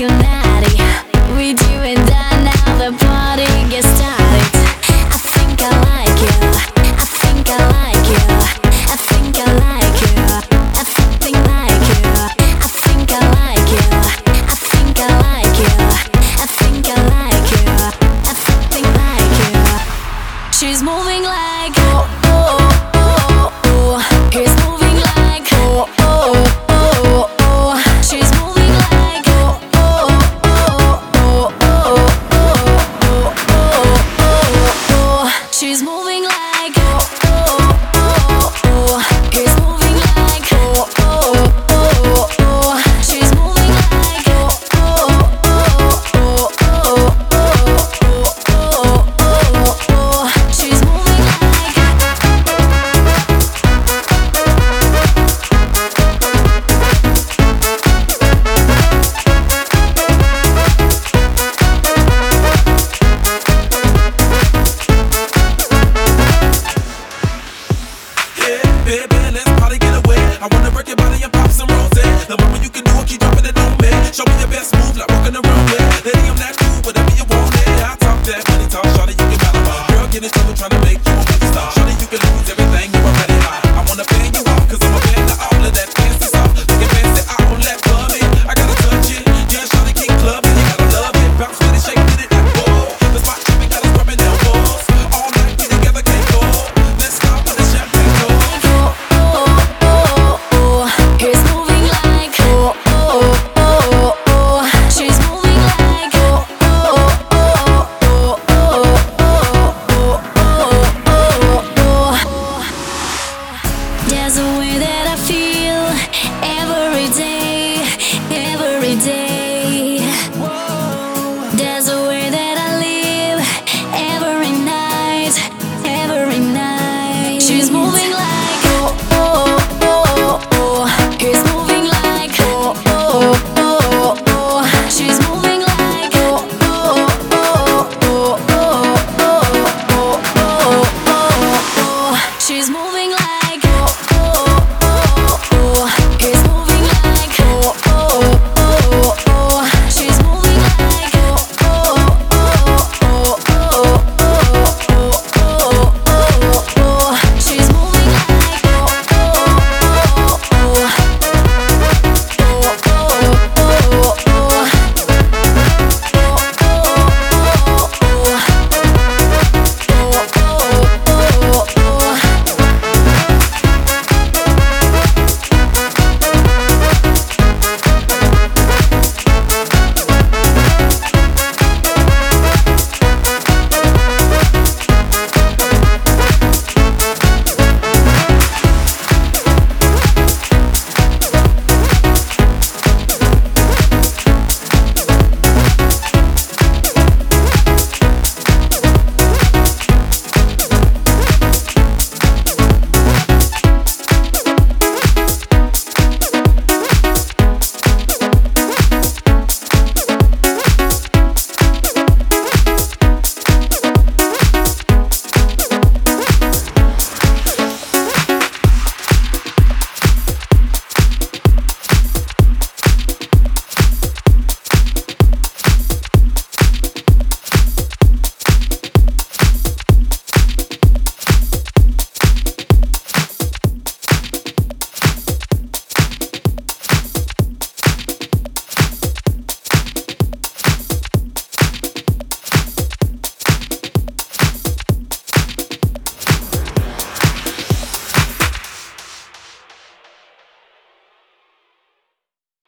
you're.